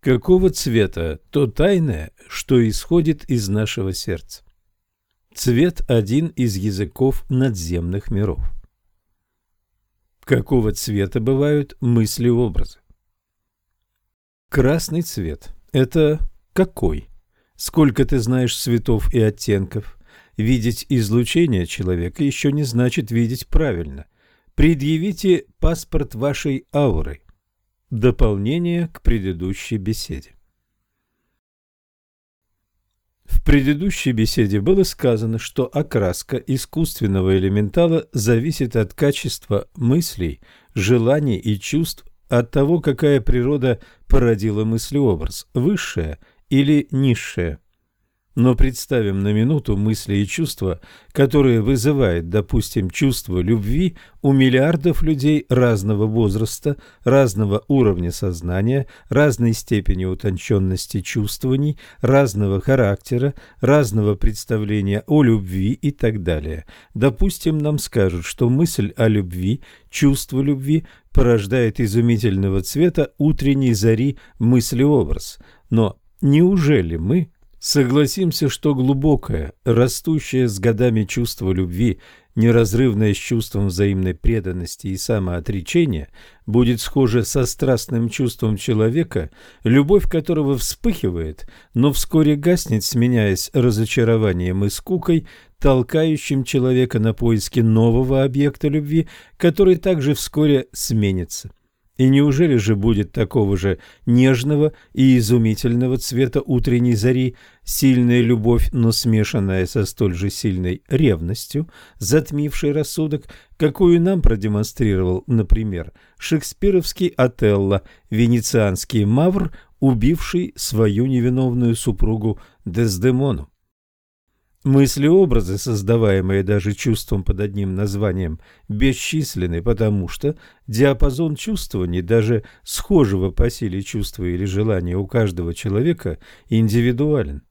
Какого цвета то тайное, что исходит из нашего сердца? Цвет – один из языков надземных миров. Какого цвета бывают мысли-образы? Красный цвет – это какой? Сколько ты знаешь цветов и оттенков? Видеть излучение человека еще не значит видеть правильно. Предъявите паспорт вашей ауры. Дополнение к предыдущей беседе. В предыдущей беседе было сказано, что окраска искусственного элементала зависит от качества мыслей, желаний и чувств, от того, какая природа породила мыслеобраз, высшая или низшая. Но представим на минуту мысли и чувства, которые вызывает, допустим, чувство любви у миллиардов людей разного возраста, разного уровня сознания, разной степени утонченности чувствований, разного характера, разного представления о любви и так далее. Допустим, нам скажут, что мысль о любви, чувство любви порождает изумительного цвета утренней зари мыслеобраз. Но неужели мы Согласимся, что глубокое, растущее с годами чувство любви, неразрывное с чувством взаимной преданности и самоотречения, будет схоже со страстным чувством человека, любовь которого вспыхивает, но вскоре гаснет, сменяясь разочарованием и скукой, толкающим человека на поиски нового объекта любви, который также вскоре сменится. И неужели же будет такого же нежного и изумительного цвета утренней зари сильная любовь, но смешанная со столь же сильной ревностью, затмившей рассудок, какую нам продемонстрировал, например, шекспировский Отелло, венецианский Мавр, убивший свою невиновную супругу Дездемону? Мысли-образы, создаваемые даже чувством под одним названием, бесчисленны, потому что диапазон чувствований, даже схожего по силе чувства или желания у каждого человека, индивидуален.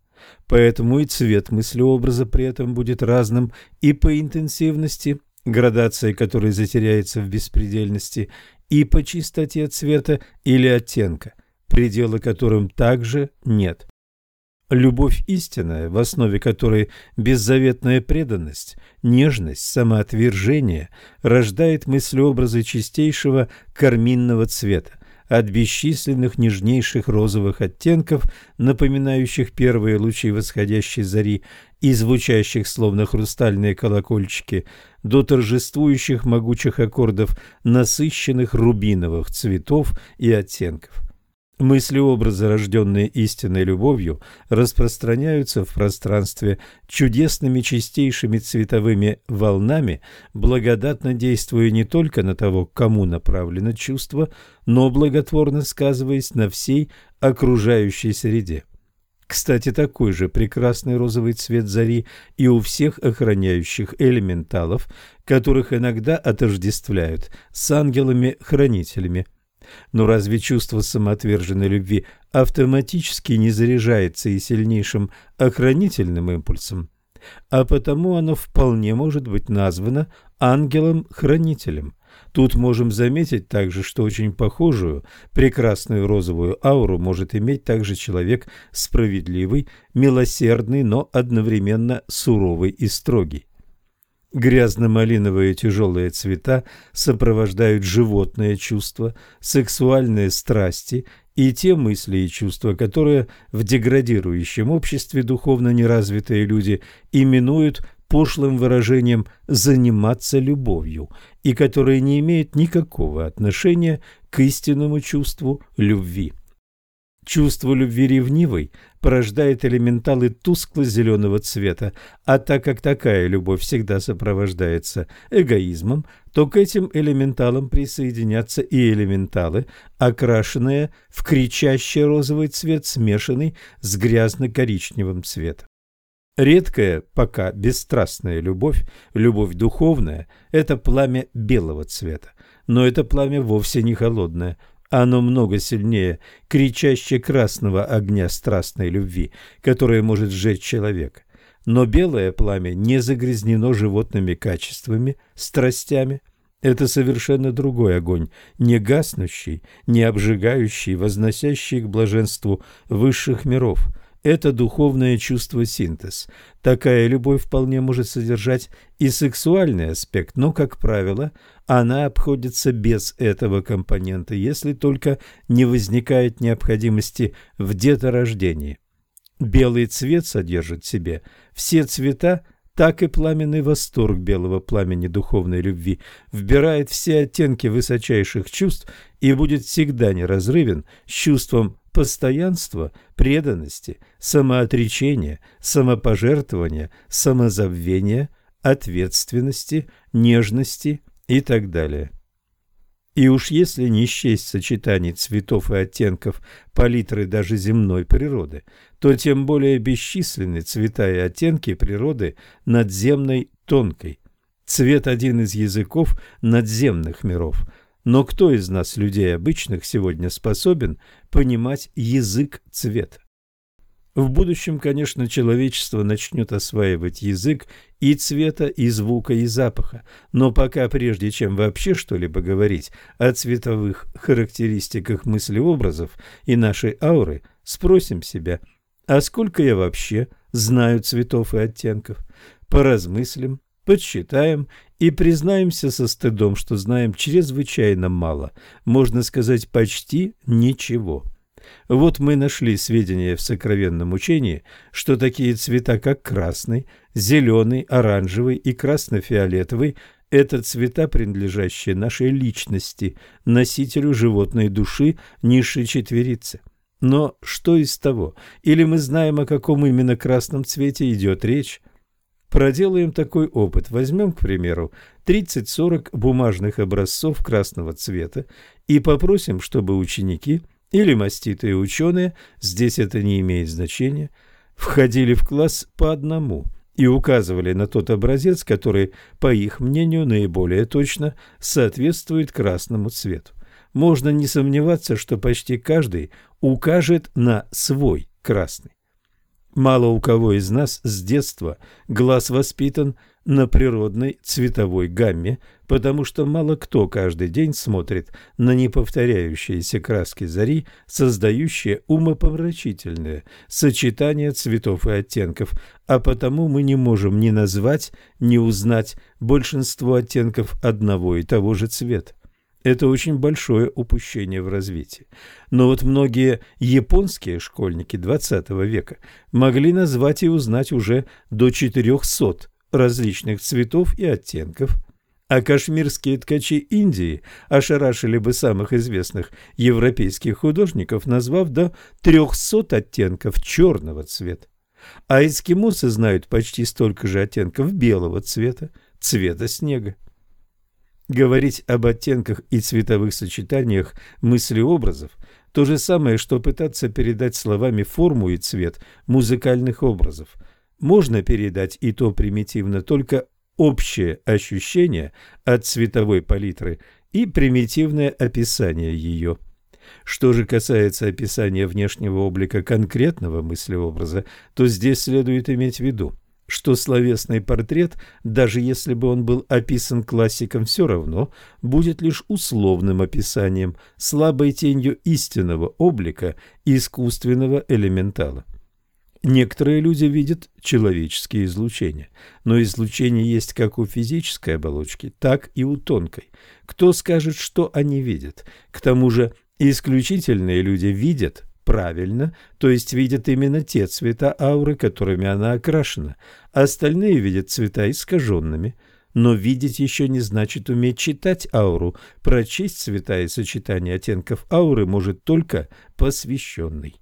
Поэтому и цвет мыслеобраза при этом будет разным и по интенсивности, градация которой затеряется в беспредельности, и по чистоте цвета или оттенка, предела которым также нет. Любовь истинная, в основе которой беззаветная преданность, нежность, самоотвержение, рождает мыслеобразы чистейшего карминного цвета, от бесчисленных нежнейших розовых оттенков, напоминающих первые лучи восходящей зари и звучащих словно хрустальные колокольчики, до торжествующих могучих аккордов насыщенных рубиновых цветов и оттенков. Мысли-образы, рожденные истинной любовью, распространяются в пространстве чудесными чистейшими цветовыми волнами, благодатно действуя не только на того, кому направлено чувство, но благотворно сказываясь на всей окружающей среде. Кстати, такой же прекрасный розовый цвет зари и у всех охраняющих элементалов, которых иногда отождествляют с ангелами-хранителями – но разве чувство самоотверженной любви автоматически не заряжается и сильнейшим охранительным импульсом? А потому оно вполне может быть названо ангелом-хранителем. Тут можем заметить также, что очень похожую, прекрасную розовую ауру может иметь также человек справедливый, милосердный, но одновременно суровый и строгий. Грязно-малиновые тяжелые цвета сопровождают животные чувства, сексуальные страсти и те мысли и чувства, которые в деградирующем обществе духовно неразвитые люди именуют пошлым выражением «заниматься любовью» и которые не имеют никакого отношения к истинному чувству любви. Чувство любви ревнивой порождает элементалы тускло-зеленого цвета, а так как такая любовь всегда сопровождается эгоизмом, то к этим элементалам присоединятся и элементалы, окрашенные в кричащий розовый цвет, смешанный с грязно-коричневым цветом. Редкая, пока бесстрастная любовь, любовь духовная – это пламя белого цвета. Но это пламя вовсе не холодное, оно много сильнее кричаще красного огня страстной любви, которая может сжечь человека. Но белое пламя не загрязнено животными качествами, страстями. Это совершенно другой огонь, не гаснущий, не обжигающий, возносящий к блаженству высших миров. Это духовное чувство синтез. Такая любовь вполне может содержать и сексуальный аспект, но, как правило, она обходится без этого компонента, если только не возникает необходимости в деторождении. Белый цвет содержит в себе все цвета, так и пламенный восторг белого пламени духовной любви вбирает все оттенки высочайших чувств и будет всегда неразрывен с чувством постоянства, преданности, самоотречения, самопожертвования, самозабвения, ответственности, нежности и так далее. И уж если не счесть сочетаний цветов и оттенков палитры даже земной природы, то тем более бесчисленны цвета и оттенки природы надземной тонкой. Цвет – один из языков надземных миров. Но кто из нас, людей обычных, сегодня способен понимать язык цвета? В будущем, конечно, человечество начнет осваивать язык и цвета, и звука, и запаха, но пока прежде чем вообще что-либо говорить о цветовых характеристиках мыслеобразов и нашей ауры, спросим себя, а сколько я вообще знаю цветов и оттенков? Поразмыслим, подсчитаем и признаемся со стыдом, что знаем чрезвычайно мало, можно сказать, почти ничего. Вот мы нашли сведения в сокровенном учении, что такие цвета, как красный, зеленый, оранжевый и красно-фиолетовый – это цвета, принадлежащие нашей личности, носителю животной души низшей четверицы. Но что из того? Или мы знаем, о каком именно красном цвете идет речь? Проделаем такой опыт. Возьмем, к примеру, 30-40 бумажных образцов красного цвета и попросим, чтобы ученики – или маститые ученые, здесь это не имеет значения, входили в класс по одному и указывали на тот образец, который, по их мнению, наиболее точно соответствует красному цвету. Можно не сомневаться, что почти каждый укажет на свой красный. Мало у кого из нас с детства глаз воспитан на природной цветовой гамме, потому что мало кто каждый день смотрит на неповторяющиеся краски зари, создающие умопомрачительное сочетание цветов и оттенков, а потому мы не можем ни назвать, ни узнать большинство оттенков одного и того же цвета. Это очень большое упущение в развитии. Но вот многие японские школьники XX века могли назвать и узнать уже до 400 различных цветов и оттенков, а кашмирские ткачи Индии ошарашили бы самых известных европейских художников, назвав до 300 оттенков черного цвета. А эскимосы знают почти столько же оттенков белого цвета, цвета снега. Говорить об оттенках и цветовых сочетаниях мыслеобразов – то же самое, что пытаться передать словами форму и цвет музыкальных образов – можно передать и то примитивно, только общее ощущение от цветовой палитры и примитивное описание ее. Что же касается описания внешнего облика конкретного мыслеобраза, то здесь следует иметь в виду, что словесный портрет, даже если бы он был описан классиком, все равно будет лишь условным описанием, слабой тенью истинного облика искусственного элементала. Некоторые люди видят человеческие излучения, но излучение есть как у физической оболочки, так и у тонкой. Кто скажет, что они видят? К тому же исключительные люди видят правильно, то есть видят именно те цвета ауры, которыми она окрашена. Остальные видят цвета искаженными. Но видеть еще не значит уметь читать ауру. Прочесть цвета и сочетание оттенков ауры может только посвященный.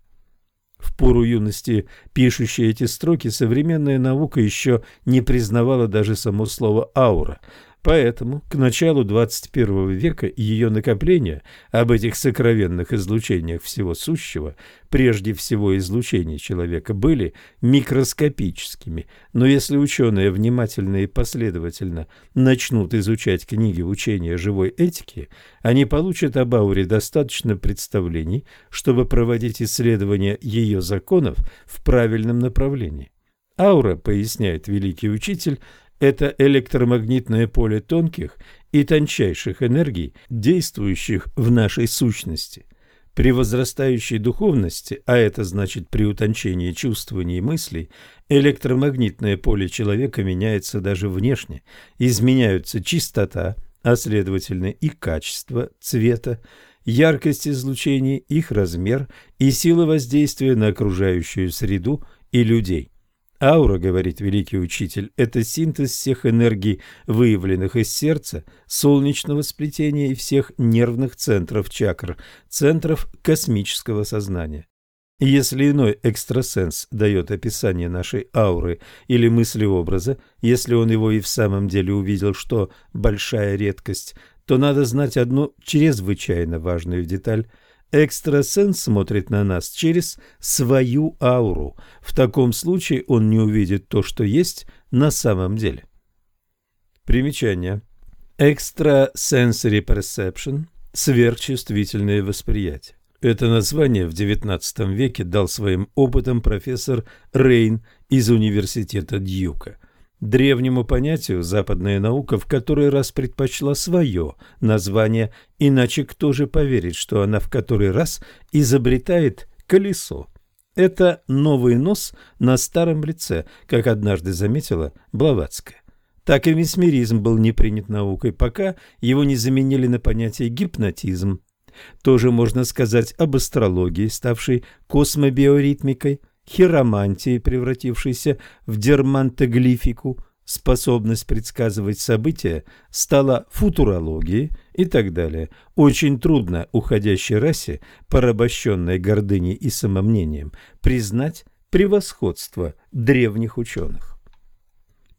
В пору юности, пишущей эти строки, современная наука еще не признавала даже само слово «аура», Поэтому к началу 21 века ее накопления об этих сокровенных излучениях всего сущего, прежде всего излучения человека, были микроскопическими. Но если ученые внимательно и последовательно начнут изучать книги учения живой этики, они получат об ауре достаточно представлений, чтобы проводить исследования ее законов в правильном направлении. Аура, поясняет великий учитель, – это электромагнитное поле тонких и тончайших энергий, действующих в нашей сущности. При возрастающей духовности, а это значит при утончении чувствований и мыслей, электромагнитное поле человека меняется даже внешне, изменяются чистота, а следовательно и качество цвета, яркость излучений, их размер и сила воздействия на окружающую среду и людей. Аура, говорит великий учитель, это синтез всех энергий, выявленных из сердца, солнечного сплетения и всех нервных центров чакр, центров космического сознания. Если иной экстрасенс дает описание нашей ауры или мысли-образа, если он его и в самом деле увидел, что большая редкость, то надо знать одну чрезвычайно важную деталь – Экстрасенс смотрит на нас через свою ауру. В таком случае он не увидит то, что есть на самом деле. Примечание. Extrasensory perception – сверхчувствительное восприятие. Это название в XIX веке дал своим опытом профессор Рейн из университета Дьюка – Древнему понятию западная наука в который раз предпочла свое название, иначе кто же поверит, что она в который раз изобретает колесо? Это новый нос на старом лице, как однажды заметила Блаватская. Так и месмеризм был не принят наукой, пока его не заменили на понятие гипнотизм. Тоже можно сказать об астрологии, ставшей космобиоритмикой – хиромантии, превратившейся в дермантоглифику, способность предсказывать события стала футурологией и так далее. Очень трудно уходящей расе, порабощенной гордыней и самомнением, признать превосходство древних ученых.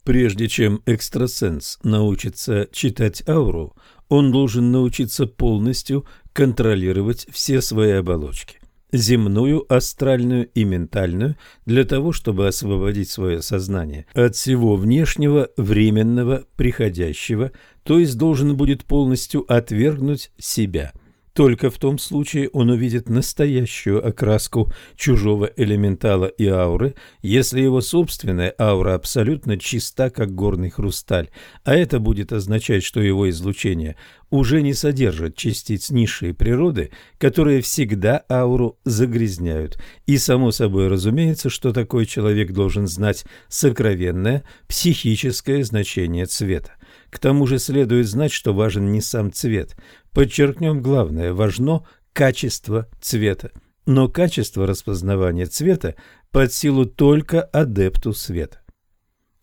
Прежде чем экстрасенс научится читать ауру, он должен научиться полностью контролировать все свои оболочки земную, астральную и ментальную, для того, чтобы освободить свое сознание от всего внешнего, временного, приходящего, то есть должен будет полностью отвергнуть себя – только в том случае он увидит настоящую окраску чужого элементала и ауры, если его собственная аура абсолютно чиста, как горный хрусталь, а это будет означать, что его излучение уже не содержит частиц низшей природы, которые всегда ауру загрязняют. И само собой разумеется, что такой человек должен знать сокровенное психическое значение цвета. К тому же следует знать, что важен не сам цвет. Подчеркнем главное, важно качество цвета. Но качество распознавания цвета под силу только адепту света.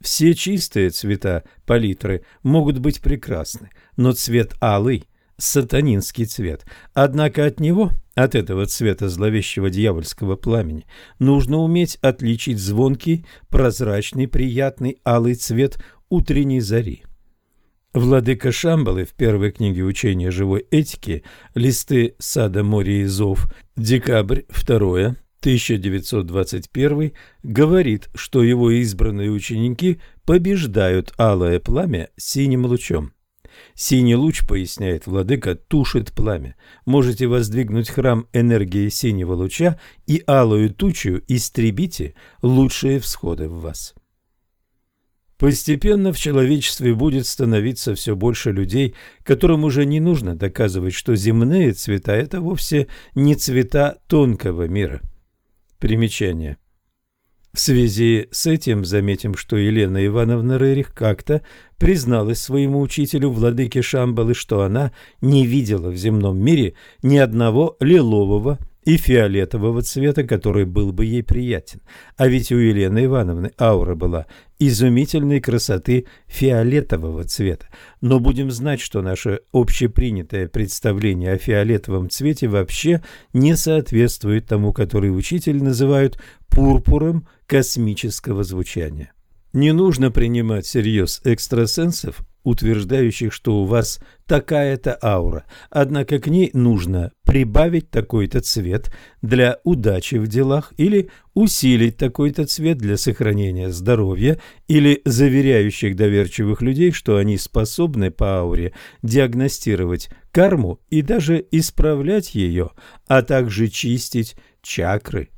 Все чистые цвета палитры могут быть прекрасны, но цвет алый – сатанинский цвет. Однако от него, от этого цвета зловещего дьявольского пламени, нужно уметь отличить звонкий, прозрачный, приятный алый цвет утренней зари. Владыка Шамбалы в первой книге учения живой этики «Листы сада моря и зов», декабрь 2 1921 говорит, что его избранные ученики побеждают алое пламя синим лучом. Синий луч, поясняет владыка, тушит пламя. Можете воздвигнуть храм энергии синего луча и алую тучу истребите лучшие всходы в вас. Постепенно в человечестве будет становиться все больше людей, которым уже не нужно доказывать, что земные цвета – это вовсе не цвета тонкого мира. Примечание. В связи с этим заметим, что Елена Ивановна Рерих как-то призналась своему учителю владыке Шамбалы, что она не видела в земном мире ни одного лилового и фиолетового цвета, который был бы ей приятен. А ведь у Елены Ивановны аура была изумительной красоты фиолетового цвета. Но будем знать, что наше общепринятое представление о фиолетовом цвете вообще не соответствует тому, который учитель называют пурпуром космического звучания. Не нужно принимать всерьез экстрасенсов утверждающих, что у вас такая-то аура, однако к ней нужно прибавить такой-то цвет для удачи в делах или усилить такой-то цвет для сохранения здоровья или заверяющих доверчивых людей, что они способны по ауре диагностировать карму и даже исправлять ее, а также чистить чакры.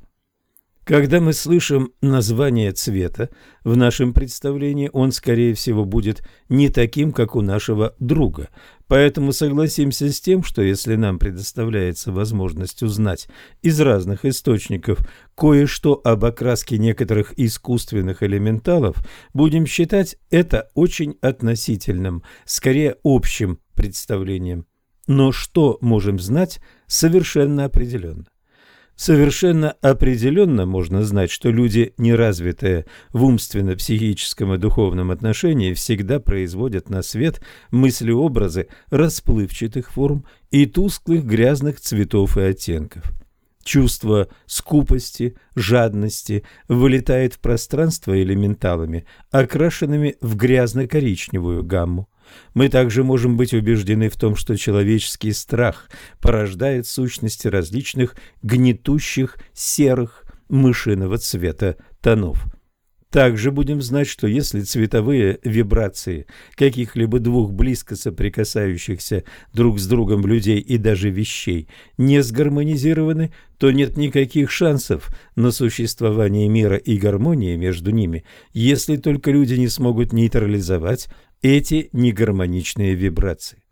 Когда мы слышим название цвета, в нашем представлении он, скорее всего, будет не таким, как у нашего друга. Поэтому согласимся с тем, что если нам предоставляется возможность узнать из разных источников кое-что об окраске некоторых искусственных элементалов, будем считать это очень относительным, скорее общим представлением. Но что можем знать совершенно определенно? Совершенно определенно можно знать, что люди, неразвитые в умственно-психическом и духовном отношении, всегда производят на свет мыслеобразы расплывчатых форм и тусклых грязных цветов и оттенков. Чувство скупости, жадности вылетает в пространство элементалами, окрашенными в грязно-коричневую гамму. Мы также можем быть убеждены в том, что человеческий страх порождает сущности различных гнетущих серых мышиного цвета тонов. Также будем знать, что если цветовые вибрации каких-либо двух близко соприкасающихся друг с другом людей и даже вещей не сгармонизированы, то нет никаких шансов на существование мира и гармонии между ними, если только люди не смогут нейтрализовать эти негармоничные вибрации.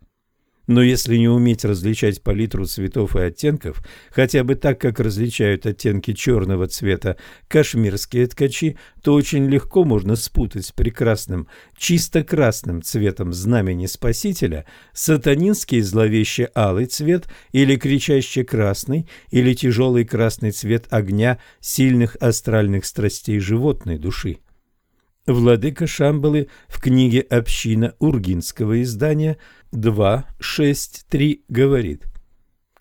Но если не уметь различать палитру цветов и оттенков, хотя бы так, как различают оттенки черного цвета кашмирские ткачи, то очень легко можно спутать с прекрасным, чисто красным цветом знамени Спасителя сатанинский зловеще алый цвет или кричаще красный или тяжелый красный цвет огня сильных астральных страстей животной души. Владыка Шамбалы в книге «Община» Ургинского издания 2.6.3 говорит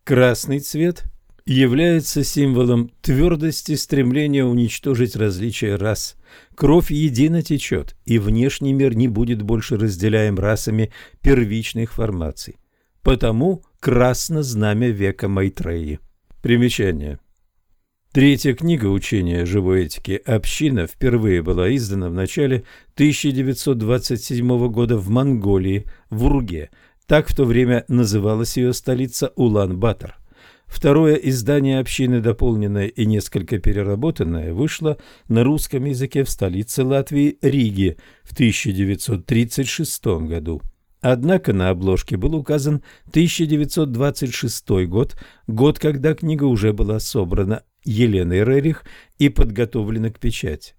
«Красный цвет является символом твердости стремления уничтожить различия рас. Кровь едино течет, и внешний мир не будет больше разделяем расами первичных формаций. Потому красно знамя века Майтреи». Примечание. Третья книга учения живой этики «Община» впервые была издана в начале 1927 года в Монголии, в Урге. Так в то время называлась ее столица Улан-Батор. Второе издание «Общины», дополненное и несколько переработанное, вышло на русском языке в столице Латвии Риге в 1936 году. Однако на обложке был указан 1926 год, год, когда книга уже была собрана Еленой Рерих и подготовлена к печати.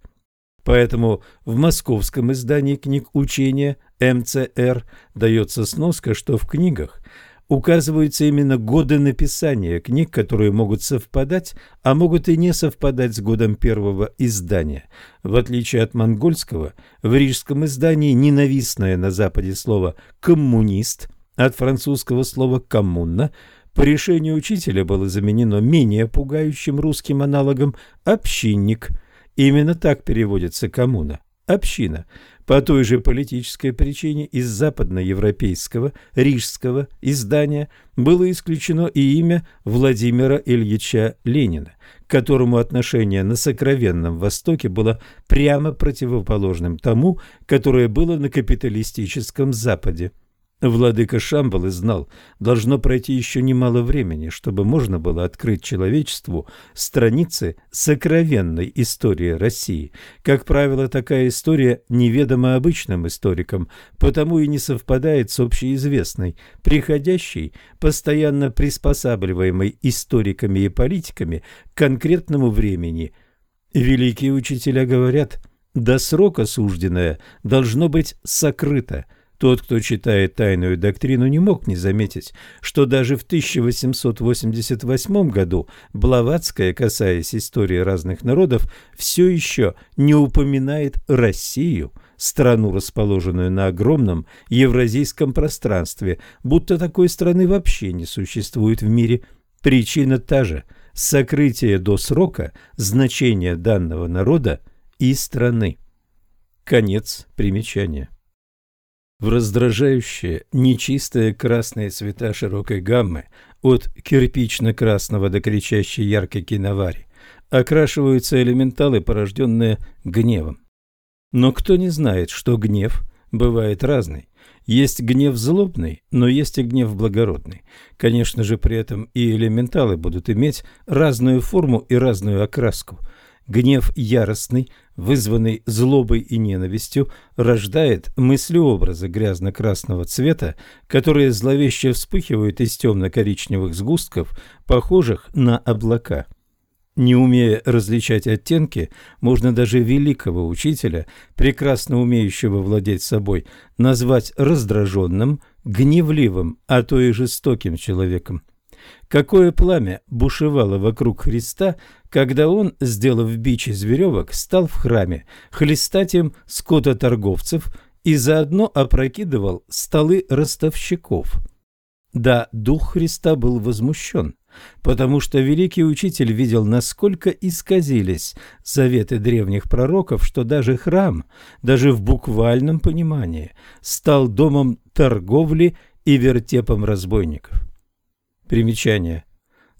Поэтому в московском издании книг учения МЦР дается сноска, что в книгах указываются именно годы написания книг, которые могут совпадать, а могут и не совпадать с годом первого издания. В отличие от монгольского, в рижском издании ненавистное на Западе слово «коммунист» от французского слова «коммуна» по решению учителя было заменено менее пугающим русским аналогом «общинник». Именно так переводится коммуна – община. По той же политической причине из западноевропейского рижского издания было исключено и имя Владимира Ильича Ленина, к которому отношение на сокровенном Востоке было прямо противоположным тому, которое было на капиталистическом Западе. Владыка Шамбалы знал, должно пройти еще немало времени, чтобы можно было открыть человечеству страницы сокровенной истории России. Как правило, такая история неведома обычным историкам, потому и не совпадает с общеизвестной, приходящей, постоянно приспосабливаемой историками и политиками к конкретному времени. Великие учителя говорят, до срока сужденное должно быть сокрыто – тот, кто читает тайную доктрину, не мог не заметить, что даже в 1888 году Блаватская, касаясь истории разных народов, все еще не упоминает Россию, страну, расположенную на огромном евразийском пространстве, будто такой страны вообще не существует в мире. Причина та же – сокрытие до срока значения данного народа и страны. Конец примечания в раздражающие, нечистые красные цвета широкой гаммы, от кирпично-красного до кричащей яркой киновари, окрашиваются элементалы, порожденные гневом. Но кто не знает, что гнев бывает разный. Есть гнев злобный, но есть и гнев благородный. Конечно же, при этом и элементалы будут иметь разную форму и разную окраску – Гнев яростный, вызванный злобой и ненавистью, рождает мыслеобразы грязно-красного цвета, которые зловеще вспыхивают из темно-коричневых сгустков, похожих на облака. Не умея различать оттенки, можно даже великого учителя, прекрасно умеющего владеть собой, назвать раздраженным, гневливым, а то и жестоким человеком. Какое пламя бушевало вокруг Христа, когда он, сделав бич из веревок, стал в храме хлестать им скототорговцев и заодно опрокидывал столы ростовщиков. Да, дух Христа был возмущен, потому что великий учитель видел, насколько исказились заветы древних пророков, что даже храм, даже в буквальном понимании, стал домом торговли и вертепом разбойников. Примечание.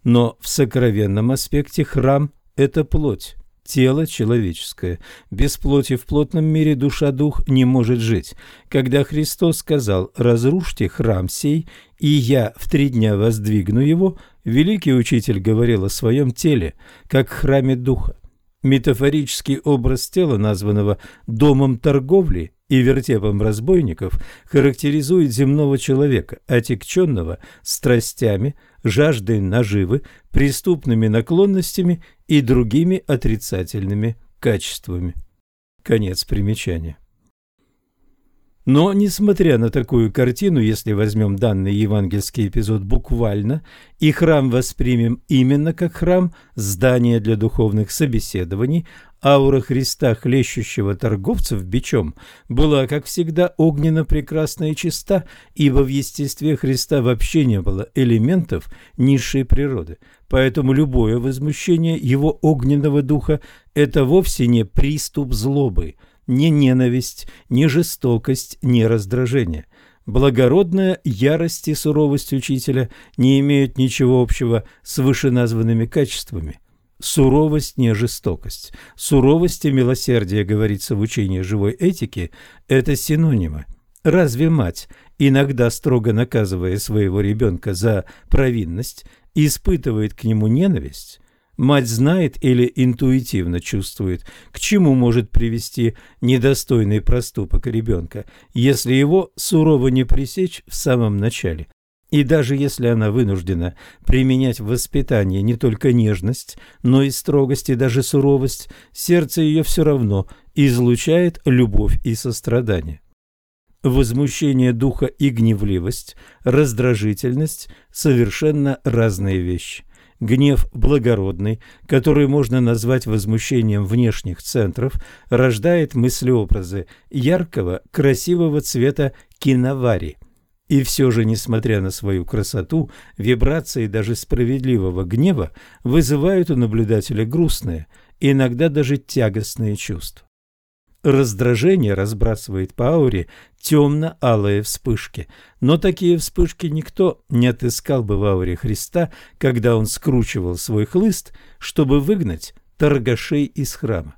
Но в сокровенном аспекте храм – это плоть, тело человеческое. Без плоти в плотном мире душа-дух не может жить. Когда Христос сказал «разрушьте храм сей, и я в три дня воздвигну его», великий учитель говорил о своем теле, как храме духа. Метафорический образ тела, названного «домом торговли», и вертепом разбойников характеризует земного человека, отекченного страстями, жаждой наживы, преступными наклонностями и другими отрицательными качествами. Конец примечания. Но, несмотря на такую картину, если возьмем данный евангельский эпизод буквально, и храм воспримем именно как храм, здание для духовных собеседований, аура Христа, хлещущего торговцев бичом, была, как всегда, огненно прекрасна и чиста, ибо в естестве Христа вообще не было элементов низшей природы. Поэтому любое возмущение его огненного духа – это вовсе не приступ злобы – ни ненависть, ни жестокость, ни раздражение. Благородная ярость и суровость учителя не имеют ничего общего с вышеназванными качествами. Суровость не жестокость. Суровость и милосердие, говорится в учении живой этики, это синонимы. Разве мать, иногда строго наказывая своего ребенка за провинность, испытывает к нему ненависть? Мать знает или интуитивно чувствует, к чему может привести недостойный проступок ребенка, если его сурово не пресечь в самом начале. И даже если она вынуждена применять в воспитании не только нежность, но и строгость и даже суровость, сердце ее все равно излучает любовь и сострадание. Возмущение духа и гневливость, раздражительность – совершенно разные вещи – Гнев благородный, который можно назвать возмущением внешних центров, рождает мыслеобразы яркого, красивого цвета киновари. И все же, несмотря на свою красоту, вибрации даже справедливого гнева вызывают у наблюдателя грустные, иногда даже тягостные чувства. Раздражение разбрасывает по ауре темно-алые вспышки, но такие вспышки никто не отыскал бы в ауре Христа, когда он скручивал свой хлыст, чтобы выгнать торгашей из храма.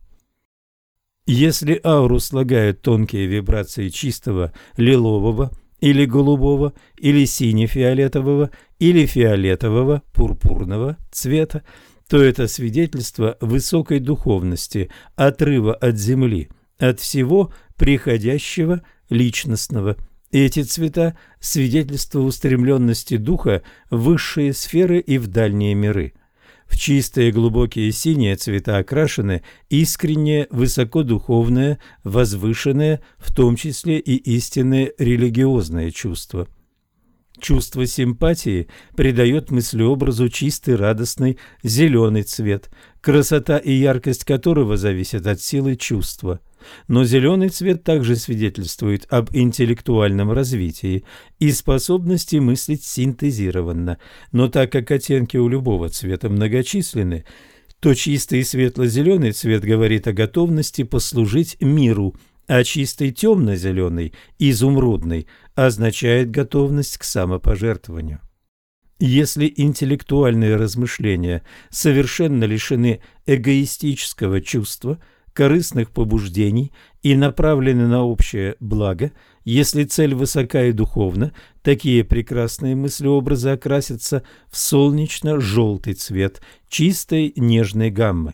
Если ауру слагают тонкие вибрации чистого лилового или голубого, или сине-фиолетового, или фиолетового, пурпурного цвета, то это свидетельство высокой духовности, отрыва от земли – от всего приходящего личностного. Эти цвета – свидетельство устремленности духа в высшие сферы и в дальние миры. В чистые глубокие синие цвета окрашены искреннее, высокодуховное, возвышенное, в том числе и истинное религиозное чувство. Чувство симпатии придает мыслеобразу чистый, радостный, зеленый цвет, красота и яркость которого зависят от силы чувства. Но зеленый цвет также свидетельствует об интеллектуальном развитии и способности мыслить синтезированно. Но так как оттенки у любого цвета многочисленны, то чистый светло-зеленый цвет говорит о готовности послужить миру, а чистый темно-зеленый, изумрудный, означает готовность к самопожертвованию. Если интеллектуальные размышления совершенно лишены эгоистического чувства – корыстных побуждений и направлены на общее благо, если цель высока и духовна, такие прекрасные мыслеобразы окрасятся в солнечно-желтый цвет чистой нежной гаммы.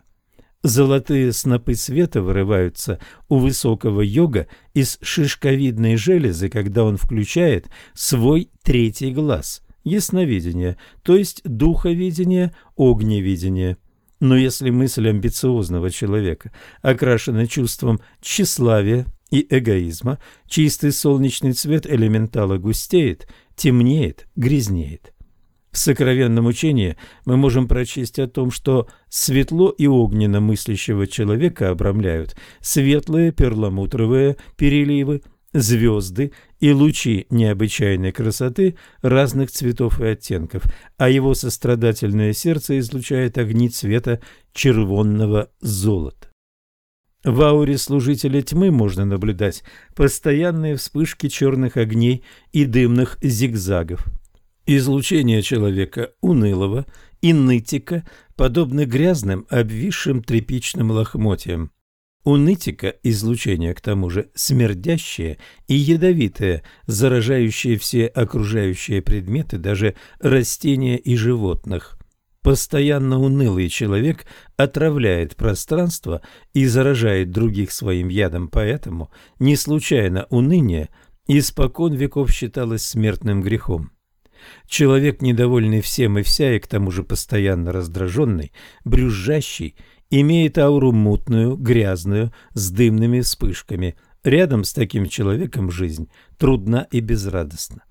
Золотые снопы света вырываются у высокого йога из шишковидной железы, когда он включает свой третий глаз – ясновидение, то есть духовидение, огневидение. Но если мысль амбициозного человека окрашена чувством тщеславия и эгоизма, чистый солнечный цвет элементала густеет, темнеет, грязнеет. В сокровенном учении мы можем прочесть о том, что светло и огненно мыслящего человека обрамляют светлые перламутровые переливы, звезды и лучи необычайной красоты разных цветов и оттенков, а его сострадательное сердце излучает огни цвета червонного золота. В ауре служителя тьмы можно наблюдать постоянные вспышки черных огней и дымных зигзагов. Излучение человека унылого и нытика подобны грязным, обвисшим тряпичным лохмотьям. У нытика излучение, к тому же, смердящее и ядовитое, заражающее все окружающие предметы, даже растения и животных. Постоянно унылый человек отравляет пространство и заражает других своим ядом, поэтому не случайно уныние испокон веков считалось смертным грехом. Человек, недовольный всем и вся, и к тому же постоянно раздраженный, брюзжащий, имеет ауру мутную, грязную, с дымными вспышками. Рядом с таким человеком жизнь трудна и безрадостна.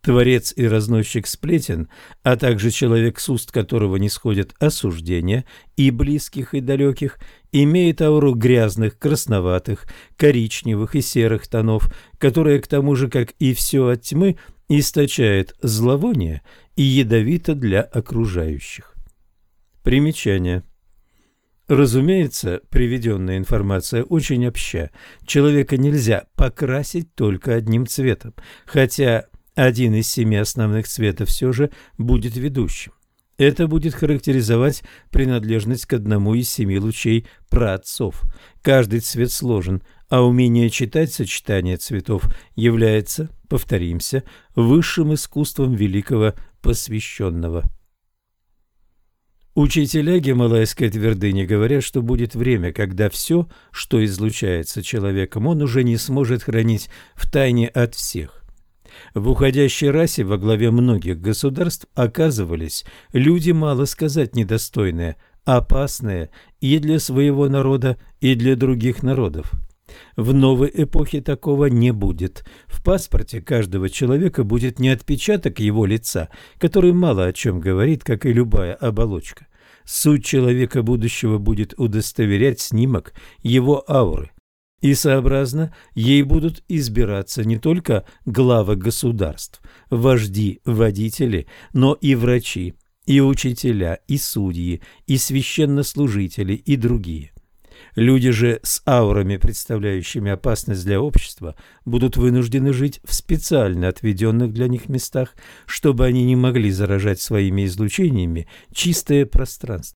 Творец и разносчик сплетен, а также человек, с уст которого не сходят осуждения и близких, и далеких, имеет ауру грязных, красноватых, коричневых и серых тонов, которые, к тому же, как и все от тьмы, источает зловоние и ядовито для окружающих. Примечание. Разумеется, приведенная информация очень обща. Человека нельзя покрасить только одним цветом, хотя один из семи основных цветов все же будет ведущим. Это будет характеризовать принадлежность к одному из семи лучей праотцов. Каждый цвет сложен, а умение читать сочетание цветов является, повторимся, высшим искусством великого посвященного. Учителя Гималайской твердыни говорят, что будет время, когда все, что излучается человеком, он уже не сможет хранить в тайне от всех. В уходящей расе во главе многих государств оказывались люди, мало сказать, недостойные, опасные и для своего народа, и для других народов. В новой эпохе такого не будет. В паспорте каждого человека будет не отпечаток его лица, который мало о чем говорит, как и любая оболочка. Суть человека будущего будет удостоверять снимок его ауры. И сообразно ей будут избираться не только главы государств, вожди, водители, но и врачи, и учителя, и судьи, и священнослужители, и другие. Люди же с аурами, представляющими опасность для общества, будут вынуждены жить в специально отведенных для них местах, чтобы они не могли заражать своими излучениями чистое пространство.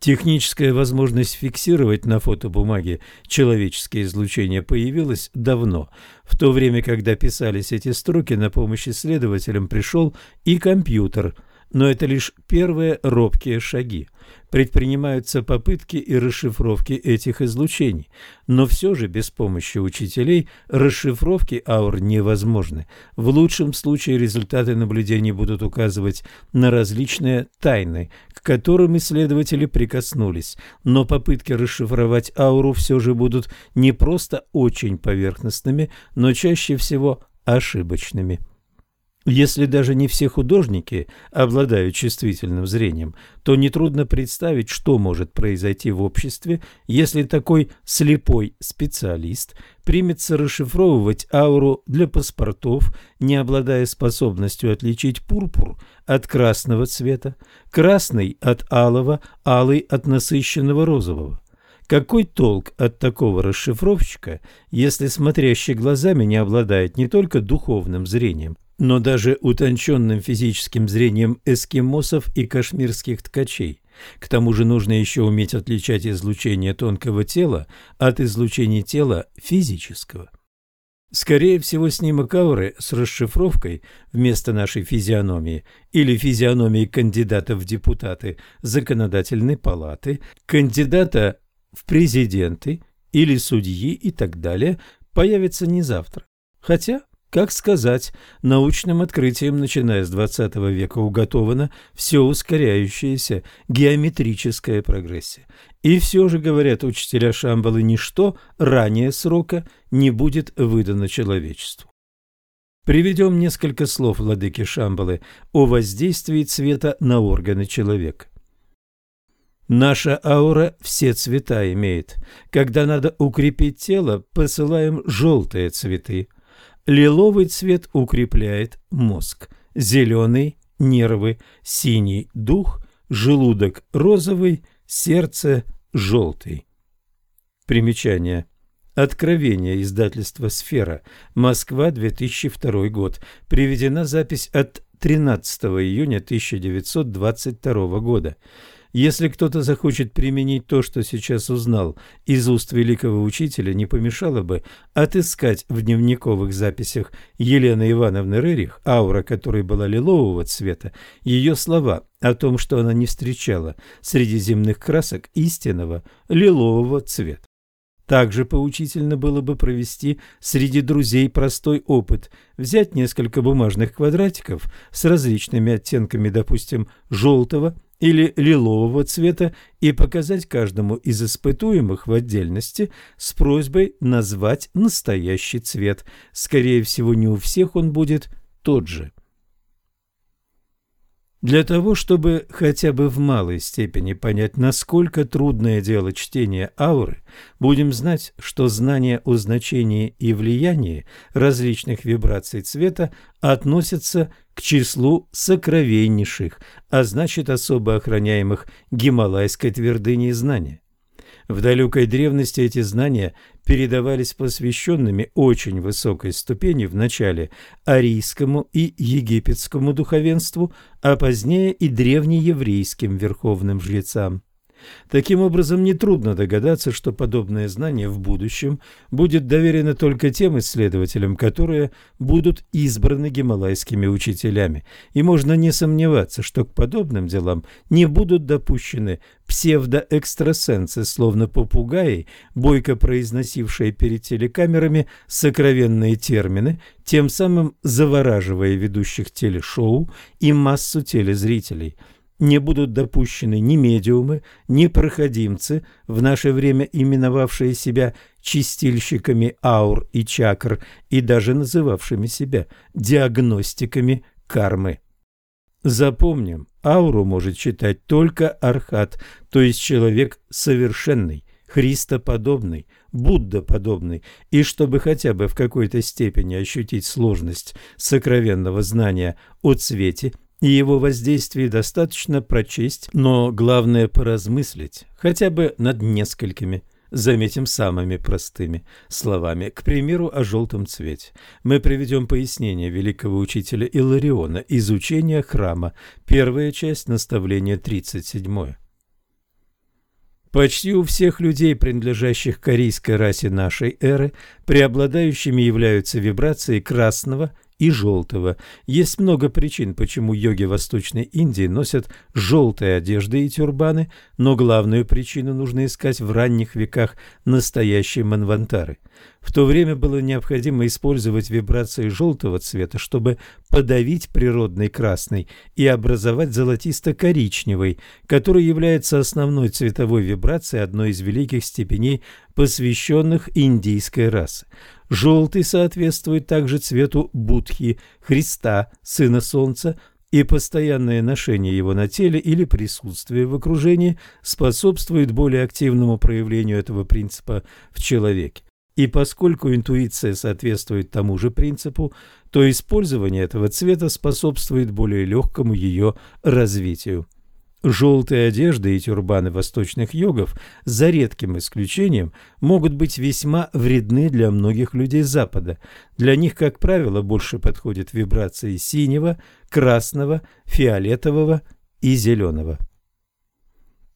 Техническая возможность фиксировать на фотобумаге человеческие излучения появилась давно. В то время, когда писались эти строки, на помощь исследователям пришел и компьютер – но это лишь первые робкие шаги. Предпринимаются попытки и расшифровки этих излучений, но все же без помощи учителей расшифровки аур невозможны. В лучшем случае результаты наблюдений будут указывать на различные тайны, к которым исследователи прикоснулись, но попытки расшифровать ауру все же будут не просто очень поверхностными, но чаще всего ошибочными. Если даже не все художники обладают чувствительным зрением, то нетрудно представить, что может произойти в обществе, если такой слепой специалист примется расшифровывать ауру для паспортов, не обладая способностью отличить пурпур от красного цвета, красный от алого, алый от насыщенного розового. Какой толк от такого расшифровщика, если смотрящий глазами не обладает не только духовным зрением, но даже утонченным физическим зрением эскимосов и кашмирских ткачей. К тому же нужно еще уметь отличать излучение тонкого тела от излучения тела физического. Скорее всего, снимок ауры с расшифровкой вместо нашей физиономии или физиономии кандидата в депутаты законодательной палаты, кандидата в президенты или судьи и так далее появится не завтра. Хотя как сказать, научным открытием, начиная с XX века, уготована все ускоряющаяся геометрическая прогрессия. И все же, говорят учителя Шамбалы, ничто ранее срока не будет выдано человечеству. Приведем несколько слов владыки Шамбалы о воздействии цвета на органы человека. Наша аура все цвета имеет. Когда надо укрепить тело, посылаем желтые цветы. Лиловый цвет укрепляет мозг, зеленый – нервы, синий – дух, желудок – розовый, сердце – желтый. Примечание. Откровение издательства «Сфера», Москва, 2002 год. Приведена запись от 13 июня 1922 года. Если кто-то захочет применить то, что сейчас узнал из уст великого учителя, не помешало бы отыскать в дневниковых записях Елены Ивановны Рерих, аура которой была лилового цвета, ее слова о том, что она не встречала среди земных красок истинного лилового цвета. Также поучительно было бы провести среди друзей простой опыт, взять несколько бумажных квадратиков с различными оттенками, допустим, желтого, или лилового цвета и показать каждому из испытуемых в отдельности с просьбой назвать настоящий цвет. Скорее всего, не у всех он будет тот же. Для того, чтобы хотя бы в малой степени понять, насколько трудное дело чтения ауры, будем знать, что знание о значении и влиянии различных вибраций цвета относятся к числу сокровеннейших, а значит особо охраняемых гималайской твердыней знания. В далекой древности эти знания передавались посвященными очень высокой ступени в начале арийскому и египетскому духовенству, а позднее и древнееврейским верховным жрецам. Таким образом, нетрудно догадаться, что подобное знание в будущем будет доверено только тем исследователям, которые будут избраны гималайскими учителями, и можно не сомневаться, что к подобным делам не будут допущены псевдоэкстрасенсы, словно попугаи, бойко произносившие перед телекамерами сокровенные термины, тем самым завораживая ведущих телешоу и массу телезрителей – не будут допущены ни медиумы, ни проходимцы, в наше время именовавшие себя чистильщиками аур и чакр и даже называвшими себя диагностиками кармы. Запомним, ауру может читать только архат, то есть человек совершенный, христоподобный, буддоподобный, и чтобы хотя бы в какой-то степени ощутить сложность сокровенного знания о цвете – и его воздействие достаточно прочесть, но главное поразмыслить, хотя бы над несколькими, заметим, самыми простыми словами, к примеру, о желтом цвете. Мы приведем пояснение великого учителя Илариона из учения храма, первая часть наставления 37. Почти у всех людей, принадлежащих корейской расе нашей эры, преобладающими являются вибрации красного и желтого. Есть много причин, почему йоги Восточной Индии носят желтые одежды и тюрбаны, но главную причину нужно искать в ранних веках настоящей манвантары. В то время было необходимо использовать вибрации желтого цвета, чтобы подавить природный красный и образовать золотисто-коричневый, который является основной цветовой вибрацией одной из великих степеней, посвященных индийской расе. Желтый соответствует также цвету Будхи, Христа, Сына Солнца, и постоянное ношение его на теле или присутствие в окружении способствует более активному проявлению этого принципа в человеке. И поскольку интуиция соответствует тому же принципу, то использование этого цвета способствует более легкому ее развитию. Желтые одежды и тюрбаны восточных йогов, за редким исключением, могут быть весьма вредны для многих людей Запада. Для них, как правило, больше подходят вибрации синего, красного, фиолетового и зеленого.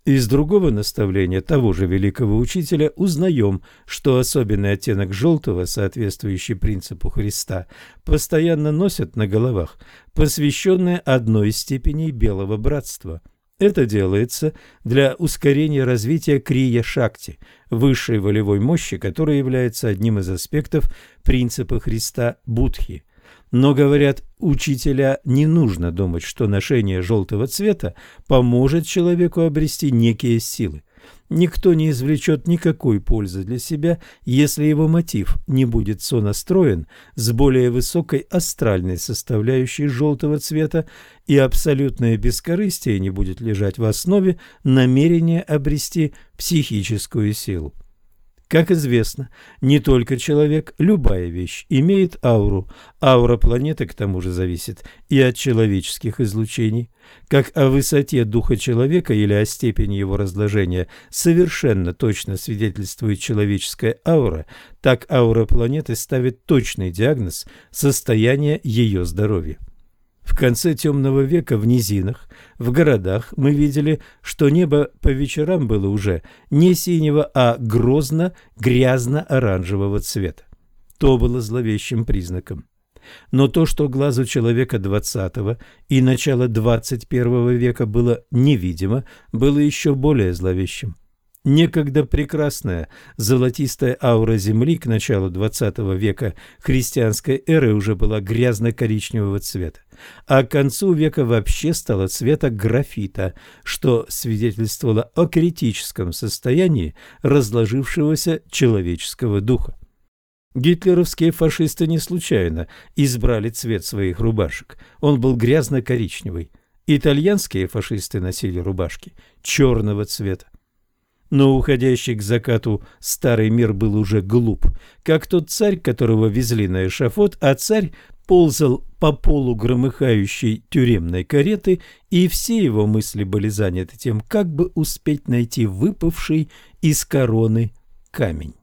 Из другого наставления того же великого учителя узнаем, что особенный оттенок желтого, соответствующий принципу Христа, постоянно носят на головах, посвященные одной из степеней белого братства. Это делается для ускорения развития крия шакти, высшей волевой мощи, которая является одним из аспектов принципа Христа Будхи. Но, говорят учителя, не нужно думать, что ношение желтого цвета поможет человеку обрести некие силы. Никто не извлечет никакой пользы для себя, если его мотив не будет сонастроен с более высокой астральной составляющей желтого цвета, и абсолютное бескорыстие не будет лежать в основе намерения обрести психическую силу. Как известно, не только человек, любая вещь имеет ауру. Аура планеты к тому же зависит и от человеческих излучений. Как о высоте духа человека или о степени его разложения совершенно точно свидетельствует человеческая аура, так аура планеты ставит точный диагноз состояния ее здоровья. В конце темного века в низинах, в городах мы видели, что небо по вечерам было уже не синего, а грозно-грязно-оранжевого цвета. То было зловещим признаком. Но то, что глазу человека XX и начала XXI века было невидимо, было еще более зловещим. Некогда прекрасная золотистая аура Земли к началу XX века христианской эры уже была грязно-коричневого цвета, а к концу века вообще стала цвета графита, что свидетельствовало о критическом состоянии разложившегося человеческого духа. Гитлеровские фашисты не случайно избрали цвет своих рубашек. Он был грязно-коричневый. Итальянские фашисты носили рубашки черного цвета. Но уходящий к закату старый мир был уже глуп, как тот царь, которого везли на эшафот, а царь ползал по полу громыхающей тюремной кареты, и все его мысли были заняты тем, как бы успеть найти выпавший из короны камень.